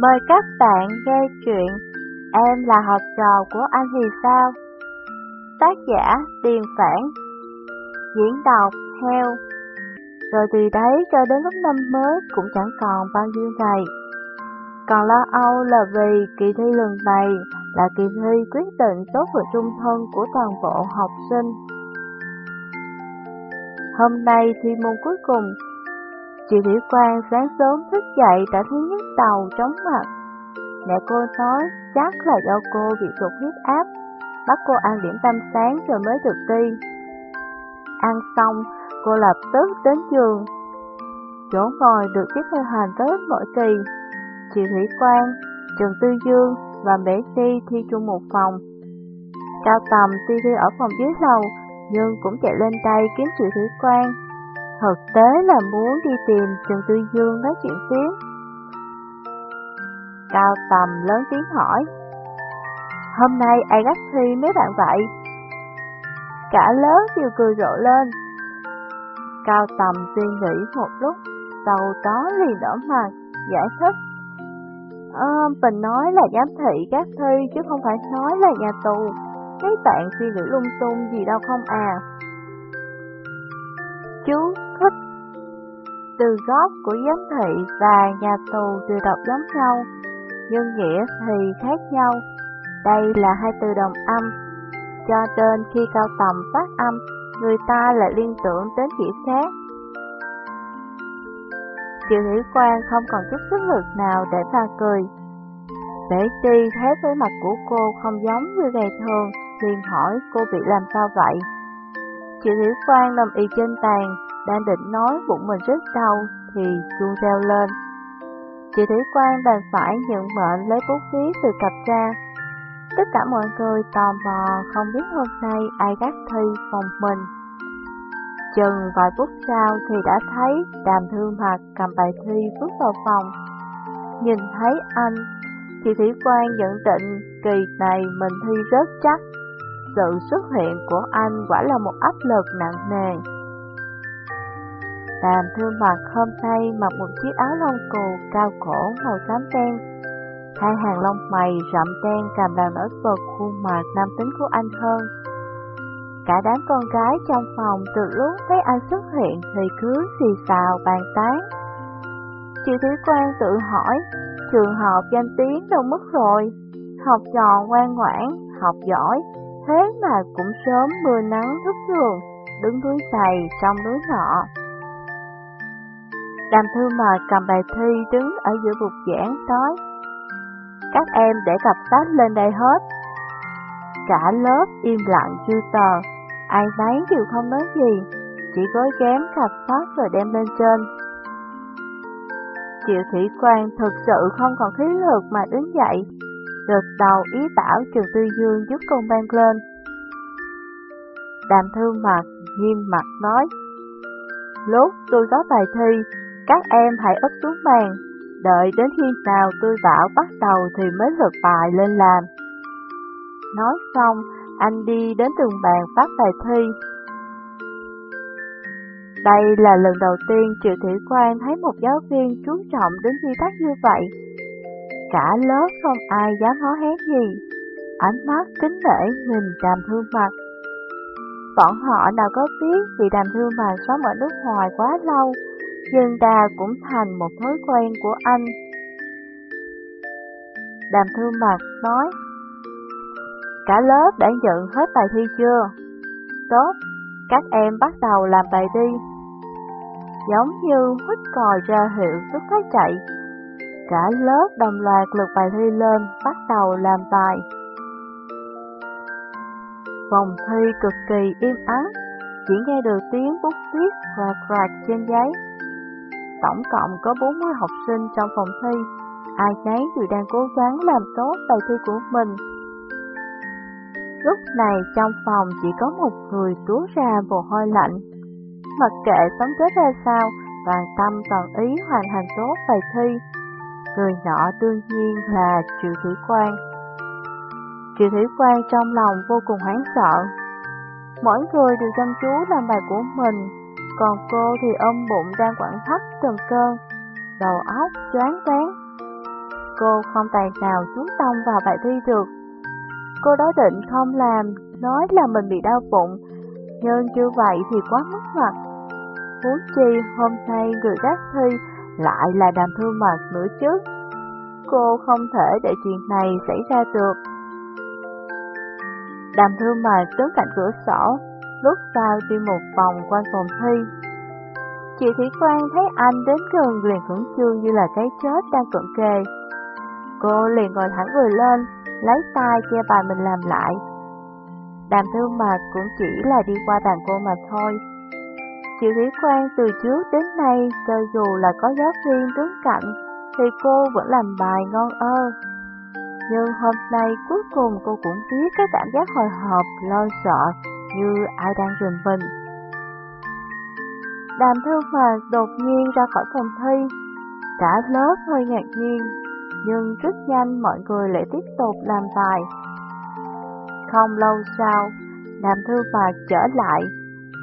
Mời các bạn nghe chuyện Em là học trò của anh thì sao? Tác giả Điền Phản, Diễn đọc Heo. Rồi từ đấy cho đến lúc năm mới cũng chẳng còn bao nhiêu ngày. Còn lo âu là vì kỳ thi lần này là kỳ thi quyết định số phận trung thân của toàn bộ học sinh. Hôm nay thi môn cuối cùng Chị Thủy Quang sáng sớm thức dậy đã thấy nhức đầu chóng mặt. Mẹ cô nói chắc là do cô bị tụt huyết áp, bắt cô ăn điểm tâm sáng rồi mới được đi. Ăn xong, cô lập tức đến trường. Chỗ ngồi được tiếp theo hành tới mỗi kỳ. Chị Thủy Quang, Trần Tư Dương và Mễ ti thi chung một phòng. Cao Tầm tuy thi ở phòng dưới lầu, nhưng cũng chạy lên đây kiếm chị Thủy Quang Thực tế là muốn đi tìm Trần Tư Dương nói chuyện tiếng Cao Tầm lớn tiếng hỏi, Hôm nay ai gắt thi mấy bạn vậy? Cả lớp đều cười rộ lên. Cao Tầm suy nghĩ một lúc, sau đó liền đỏ mặt, giải thích. À, mình nói là giám thị các thi chứ không phải nói là nhà tù. Mấy bạn suy nghĩ lung tung gì đâu không à. Chú từ gốc của giám thị và nhà tù đều đọc giống nhau, nhưng nghĩa thì khác nhau. Đây là hai từ đồng âm, cho nên khi cao tầm phát âm, người ta lại liên tưởng đến nghĩa khác. Triệu Hữu Quang không còn chút sức lực nào để mà cười. Bể Ti thấy vẻ mặt của cô không giống như ngày thường, liền hỏi cô bị làm sao vậy. Triệu Hữu Quang nằm y trên tàn, đang định nói bụng mình rất đau, thì chuông reo lên. Chị Thủy Quang đành phải nhận mệnh lấy bút ký từ cặp ra. Tất cả mọi người tò mò không biết hôm nay ai gác thi phòng mình. Chừng vài phút sau thì đã thấy đàm thương mặt cầm bài thi bước vào phòng. Nhìn thấy anh, chị Thủy Quang nhận định kỳ này mình thi rất chắc. Sự xuất hiện của anh quả là một áp lực nặng nề. Đàm thương mặt hôm nay mặc một chiếc áo lông cù cao cổ màu xám đen. Hai hàng lông mày rậm đen càng làm nổi bật khuôn mặt nam tính của anh hơn. Cả đám con gái trong phòng từ lúc thấy anh xuất hiện thì cứ xì xào bàn tán. Chị Thúy Quang tự hỏi, trường học danh tiếng đâu mất rồi, học trò ngoan ngoãn, học giỏi, thế mà cũng sớm mưa nắng thức thường, đứng núi giày trong núi nọ. Đàm thư mời cầm bài thi đứng ở giữa bục giảng nói Các em để cặp sách lên đây hết. Cả lớp im lặng chưa tờ Ai nấy đều không nói gì Chỉ gói ghém cặp sách rồi đem lên trên. Triệu Thủy Quang thực sự không còn khí lực mà đứng dậy được đầu ý bảo Trường Tư Dương giúp con ban lên. Đàm thư mặt, nghiêm mặt nói Lúc tôi có bài thi các em hãy ấp xuống bàn, đợi đến khi nào tôi bảo bắt đầu thì mới lượt bài lên làm. Nói xong, anh đi đến từng bàn phát bài thi. Đây là lần đầu tiên Triệu Thủy Quang thấy một giáo viên chú trọng đến quy tắc như vậy. Cả lớp không ai dám hó hét gì, ánh mắt kính nể nhìn đàm thương mặt. Bọn họ nào có biết vì đàm thương mặt sống ở nước ngoài quá lâu, dần đà cũng thành một thói quen của anh. Đàm thư mặt nói, Cả lớp đã nhận hết bài thi chưa? Tốt, các em bắt đầu làm bài đi. Giống như hít còi ra hiệu xuất phát chạy. Cả lớp đồng loạt lượt bài thi lên, bắt đầu làm bài. Phòng thi cực kỳ im ắng, chỉ nghe được tiếng bút viết và crack trên giấy. Tổng cộng có 40 học sinh trong phòng thi, ai nấy đều đang cố gắng làm tốt bài thi của mình. Lúc này trong phòng chỉ có một người túa ra mồ hôi lạnh. Mặc kệ sống chết ra sao, toàn tâm toàn ý hoàn thành tốt bài thi. Người nọ đương nhiên là Triệu Thủy Quang. Triệu Thủy Quang trong lòng vô cùng hoảng sợ. Mỗi người đều chăm chú làm bài của mình, còn cô thì ôm bụng đang quặn thắt từng cơn, đầu óc choáng váng. cô không tài nào chú tông vào bài thi được. Cô đó định không làm, nói là mình bị đau bụng, nhưng chưa vậy thì quá mất mặt. Huống chi hôm nay người gác thi lại là đàm thương mặt nữa chứ. Cô không thể để chuyện này xảy ra được. Đàm thương mặt đứng cạnh cửa sổ, lúc sau đi một vòng quanh phòng thi. Chị Thủy Quang thấy anh đến gần liền khẩn trương như là cái chết đang cận kề. Cô liền ngồi thẳng người lên, lấy tay che bài mình làm lại. Đàm thương mặt cũng chỉ là đi qua bàn cô mà thôi. Chị Thủy Quang từ trước đến nay, cho dù là có giáo viên đứng cạnh, thì cô vẫn làm bài ngon ơ. Nhưng hôm nay cuối cùng cô cũng biết cái cảm giác hồi hộp, lo sợ như ai đang rình mình. Đàm thương mà đột nhiên ra khỏi phòng thi, cả lớp hơi ngạc nhiên, nhưng rất nhanh mọi người lại tiếp tục làm bài. Không lâu sau, Đàm Thư Mạc trở lại,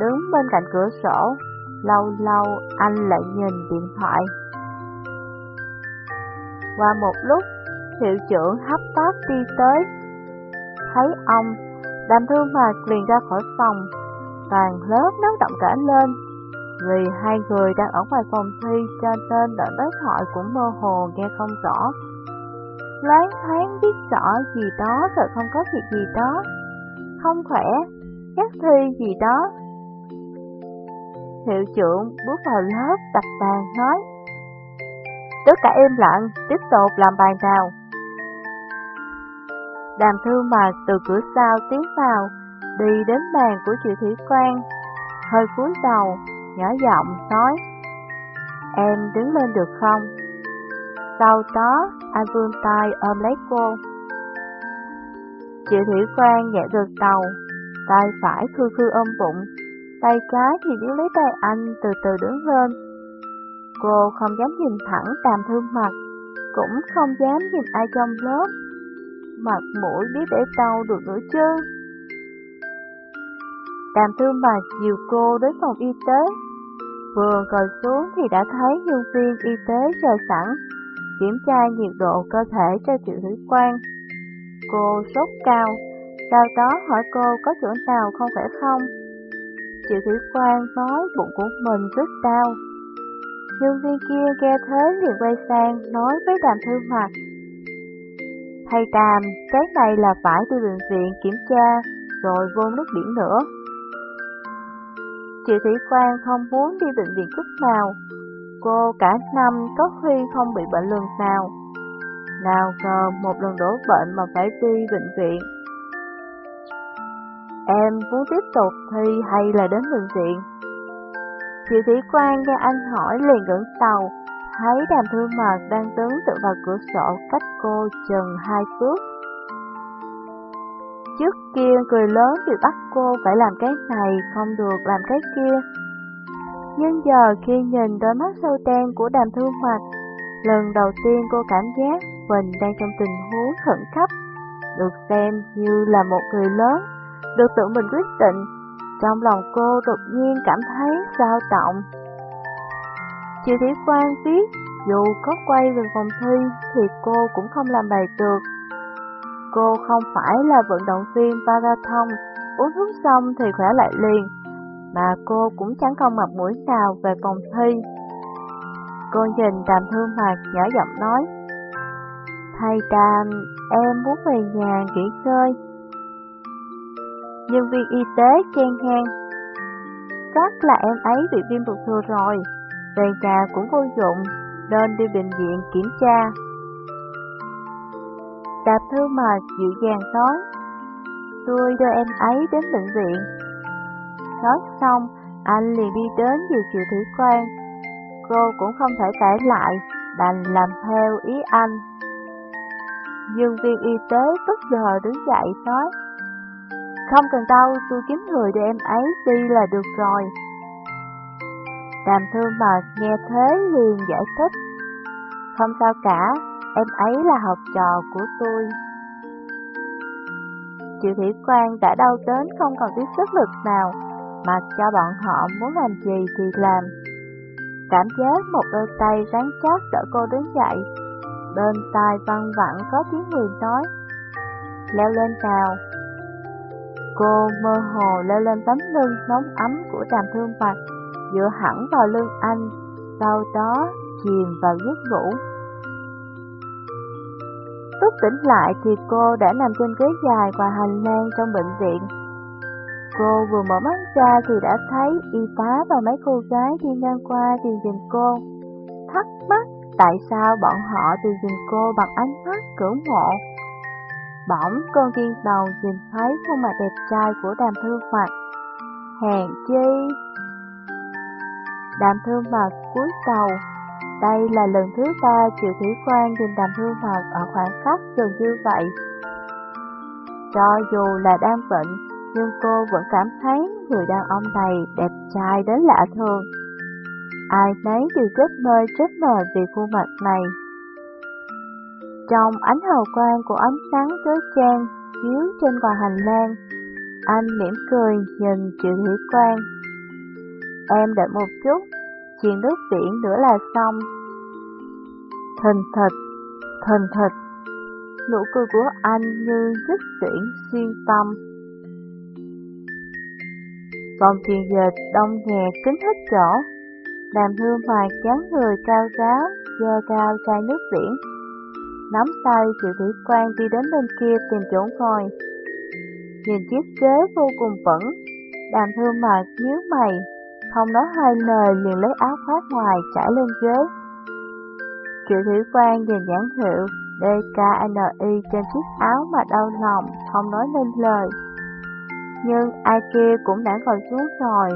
đứng bên cạnh cửa sổ, lâu lâu anh lại nhìn điện thoại. Qua một lúc, hiệu trưởng hấp tấp đi tới. Thấy ông, Đàm Thư Mạc liền ra khỏi phòng, toàn lớp náo động cả lên. Vì hai người đang ở ngoài phòng thi cho nên đoạn đối thoại cũng mơ hồ nghe không rõ. Loáng thoáng biết rõ gì đó rồi không có việc gì đó. Không khỏe, chắc thi gì đó. Hiệu trưởng bước vào lớp đặt bàn nói Tất cả im lặng, tiếp tục làm bài nào. Đàm thư mạc từ cửa sau tiến vào, đi đến bàn của chị Thủy Quang, hơi cúi đầu, nhỏ giọng nói Em đứng lên được không? Sau đó, anh vươn tay ôm lấy cô. Chị Thủy Quang nhẹ gật đầu, tay phải khư khư ôm bụng, tay trái thì giữ lấy tay anh từ từ đứng lên. Cô không dám nhìn thẳng đàm thương mặt, cũng không dám nhìn ai trong lớp. Mặt mũi biết để đâu được nữa chứ. Đàm thương mặt dìu cô đến phòng y tế. Vừa ngồi xuống thì đã thấy nhân viên y tế chờ sẵn, kiểm tra nhiệt độ cơ thể cho triệu thủy quan. Cô sốt cao, sau đó hỏi cô có chỗ nào không phải không. Triệu thủy quan nói bụng của mình rất đau. Nhân viên kia nghe thế liền quay sang nói với đàm thư mặt. Thầy đàm, cái này là phải đi bệnh viện kiểm tra, rồi vô nước biển nữa. chị Thủy Quang không muốn đi bệnh viện chút nào, cô cả năm có khi không bị bệnh lần nào. Nào ngờ một lần đổ bệnh mà phải đi bệnh viện. Em muốn tiếp tục thi hay là đến bệnh viện? Chị Thủy Quang nghe anh hỏi liền gửng tàu, thấy đàm thương mạc đang đứng tựa vào cửa sổ cách cô chừng hai bước. Trước kia cười lớn vì bắt cô phải làm cái này, không được làm cái kia. Nhưng giờ khi nhìn đôi mắt sâu đen của đàm thương mặt, lần đầu tiên cô cảm giác mình đang trong tình huống khẩn cấp, được xem như là một người lớn, được tự mình quyết định. Trong lòng cô đột nhiên cảm thấy sao động. Chị Thủy Quang biết, dù có quay về phòng thi thì cô cũng không làm bài được. Cô không phải là vận động viên marathon, uống thuốc xong thì khỏe lại liền, mà cô cũng chẳng còn mặt mũi nào về phòng thi. Cô nhìn đàm thương mạc nhỏ giọng nói, Thầy đàm, em muốn về nhà nghỉ ngơi. Nhân viên y tế chen ngang, chắc là em ấy bị viêm ruột thừa rồi, về trà cũng vô dụng, nên đi bệnh viện kiểm tra. Đạp thư mệt dịu dàng nói, tôi đưa em ấy đến bệnh viện. Nói xong, anh liền đi đến dự Triệu Thủy quan. Cô cũng không thể cãi lại, đành làm theo ý anh. Nhân viên y tế bất ngờ đứng dậy nói, Không cần đâu, tôi kiếm người để em ấy đi là được rồi. Đàm thương mệt nghe thế liền giải thích, Không sao cả, em ấy là học trò của tôi. Triệu Thủy Quang đã đau đến không còn biết sức lực nào, mặc cho bọn họ muốn làm gì thì làm. Cảm giác một đôi tay rắn chắc đỡ cô đứng dậy, Bên tai văng vẳng có tiếng người nói, leo lên nào. Cô mơ hồ leo lên tấm lưng nóng ấm của đàm thương mặt, dựa hẳn vào lưng anh, sau đó chìm vào giấc ngủ. Lúc tỉnh lại thì cô đã nằm trên ghế dài và hành lang trong bệnh viện. Cô vừa mở mắt ra thì đã thấy y tá và mấy cô gái đi ngang qua thì nhìn cô. Thắc mắc tại sao bọn họ tìm nhìn cô bằng ánh mắt cưỡng mộ. Bỗng con nghiêng đầu nhìn thấy khuôn mặt đẹp trai của đàm thư mặt. Hèn chi! Đàm thương mặt cúi đầu. Đây là lần thứ ba Triệu Thủy Quan nhìn đàm thương mặt ở khoảng cách gần như vậy. Cho dù là đang bệnh, nhưng cô vẫn cảm thấy người đàn ông này đẹp trai đến lạ thường. Ai nấy đều rất mơ rất mờ vì khuôn mặt này. Trong ánh hào quang của ánh sáng chói chang chiếu trên ngoài hành lang, anh mỉm cười nhìn Triệu Thủy Quang. Em đợi một chút, chuyện nước biển nữa là xong. Thình thịch, thình thịch, nụ cười của anh như dứt tiễn xuyên tâm. Còn truyền dệt đông nghè kính hết chỗ, đàm hương hoài chán người cao ráo, do cao chai nước biển nắm tay Triệu Thủy Quan đi đến bên kia tìm chỗ ngồi. Nhìn chiếc ghế vô cùng vững, đàm thương mạc nhíu mày, không nói hai lời liền lấy áo khoác ngoài trải lên ghế. Triệu Thủy Quan nhìn nhãn hiệu DKNI trên chiếc áo mà đau lòng, không nói nên lời. Nhưng ai kia cũng đã ngồi xuống rồi,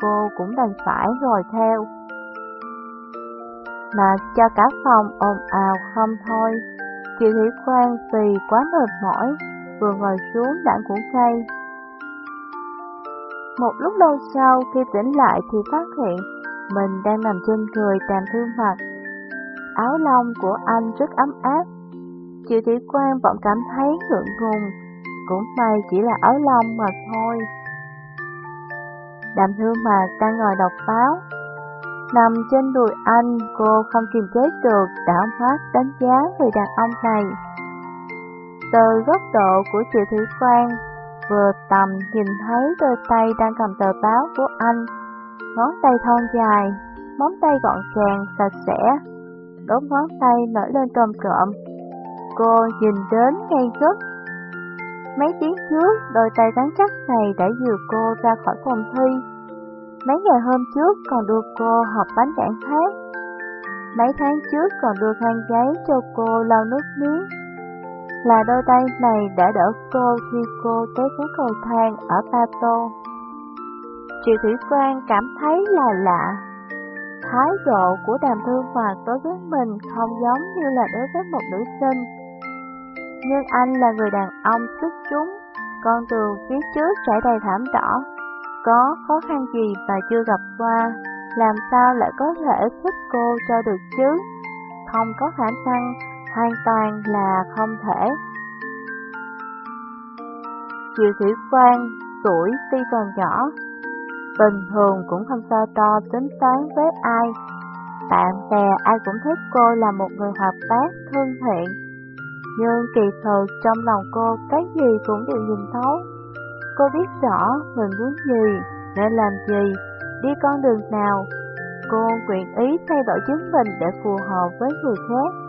cô cũng đành phải ngồi theo. Mà cho cả phòng ồn ào không thôi. Chị Thủy Quang vì quá mệt mỏi, vừa ngồi xuống đã cũng say. Một lúc lâu sau khi tỉnh lại thì phát hiện mình đang nằm trên người tàn thương mặt. Áo lông của anh rất ấm áp. triệu Thủy Quang vẫn cảm thấy ngượng ngùng, cũng may chỉ là áo lông mà thôi. Đàm thương mặt đang ngồi đọc báo, Nằm trên đùi anh, cô không kiềm chế được đảo mắt đánh giá người đàn ông này. Từ góc độ của Triệu Thủy Quang, vừa tầm nhìn thấy đôi tay đang cầm tờ báo của anh. Ngón tay thon dài, móng tay gọn gàng, sạch sẽ, đốt ngón tay nổi lên trồm trộm. Cô nhìn đến ngay trước Mấy tiếng trước, đôi tay rắn chắc này đã dìu cô ra khỏi phòng thi Mấy ngày hôm trước còn đưa cô hộp bánh đảng khác. Mấy tháng trước còn đưa khăn giấy cho cô lau nước miếng. Là đôi tay này đã đỡ cô khi cô tới xuống cầu thang ở Ba Tô. Triệu Thủy Quang cảm thấy là lạ. Thái độ của đàm thương hoạt đối với mình không giống như là đối với một nữ sinh. Nhưng anh là người đàn ông xuất chúng, con đường phía trước trải đầy thảm đỏ, có khó khăn gì mà chưa gặp qua, làm sao lại có thể thích cô cho được chứ? Không có khả năng, hoàn toàn là không thể. Triệu Thủy Quang, tuổi tuy còn nhỏ, bình thường cũng không so to tính toán với ai. Bạn bè ai cũng thích cô là một người hoạt bát, thân thiện. Nhưng kỳ thực trong lòng cô cái gì cũng đều nhìn thấu. Cô biết rõ mình muốn gì, nên làm gì, đi con đường nào. Cô nguyện ý thay đổi chính mình để phù hợp với người khác.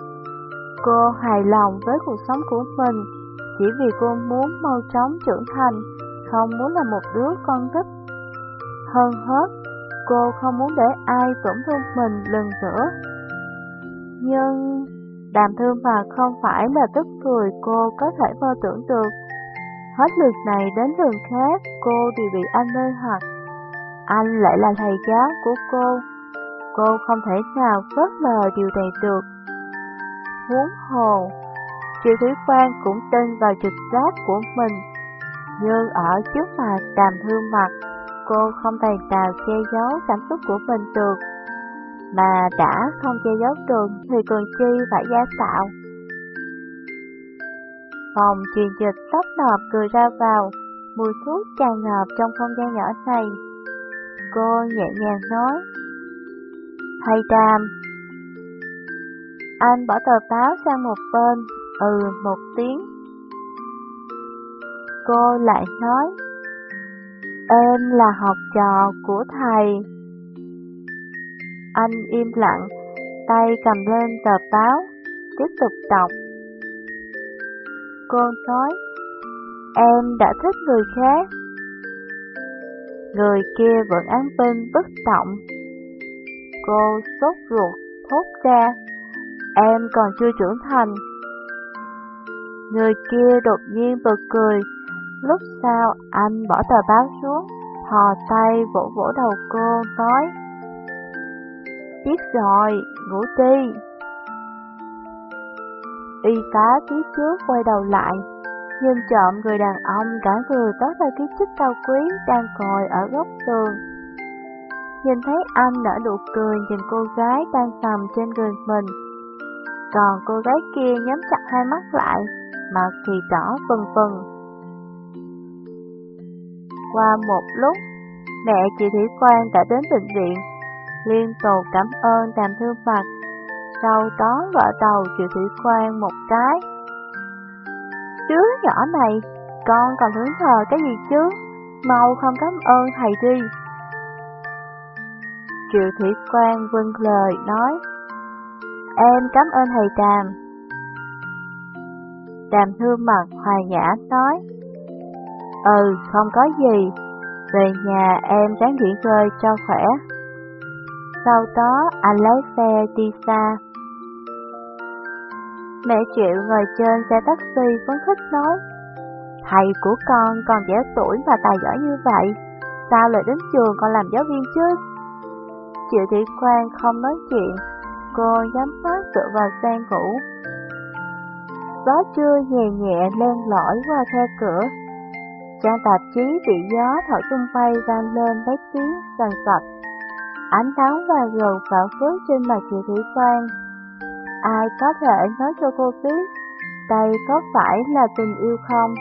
Cô hài lòng với cuộc sống của mình, chỉ vì cô muốn mau chóng trưởng thành, không muốn là một đứa con thích. Hơn hết, cô không muốn để ai tổn thương mình lần nữa. Nhưng, đàm thương mà không phải là tức cười cô có thể mơ tưởng được. Hết lượt này đến lượt khác, cô đều bị anh mê hoặc. Anh lại là thầy giáo của cô. Cô không thể nào phớt lờ điều này được. Huống hồ, Triệu Thúy Quang cũng tin vào trực giác của mình. Nhưng ở trước mặt đàm thương mặt, cô không thể nào che giấu cảm xúc của mình được. Mà đã không che giấu được thì còn chi phải giả tạo. Phòng truyền dịch tóc nộp cười ra vào, mùi thuốc tràn ngập trong không gian nhỏ này. Cô nhẹ nhàng nói, Thầy Đàm, anh bỏ tờ báo sang một bên, ừ một tiếng. Cô lại nói, em là học trò của thầy. Anh im lặng, tay cầm lên tờ báo, tiếp tục đọc. Cô nói, em đã thích người khác. Người kia vẫn án binh bất động. Cô sốt ruột thốt ra, em còn chưa trưởng thành. Người kia đột nhiên bật cười, lúc sau anh bỏ tờ báo xuống, thò tay vỗ vỗ đầu cô, nói Biết rồi, ngủ đi. Y tá phía trước quay đầu lại, nhìn trộm người đàn ông cả người toát ra ký chức cao quý đang ngồi ở góc tường. Nhìn thấy anh nở nụ cười nhìn cô gái đang nằm trên người mình. Còn cô gái kia nhắm chặt hai mắt lại, mặt thì đỏ vần vần. Qua một lúc, mẹ chị Thủy Quang đã đến bệnh viện, liên tục cảm ơn đàm thương mặt, sau đó vợ đầu chị Thủy Quang một cái. Đứa nhỏ này, con còn hướng thờ cái gì chứ, mau không cảm ơn thầy đi. Triệu Thủy Quang vâng lời nói, em cảm ơn thầy Đàm. Đàm thương mặt hoài nhã nói, Ừ, không có gì, về nhà em ráng nghỉ ngơi cho khỏe. Sau đó anh lấy xe đi xa. Mẹ Triệu ngồi trên xe taxi phấn khích nói, Thầy của con còn trẻ tuổi và tài giỏi như vậy, sao lại đến trường còn làm giáo viên chứ? Triệu Thị Quang không nói chuyện, cô dám mắt dựa vào gian ngủ. Gió trưa nhẹ nhẹ len lỏi qua khe cửa. Trang tạp chí bị gió thổi tung bay vang lên mấy tiếng sàn sạch. Ánh nắng và gầu phản phước trên mặt chị Thủy Quang. Ai có thể nói cho cô biết, đây có phải là tình yêu không?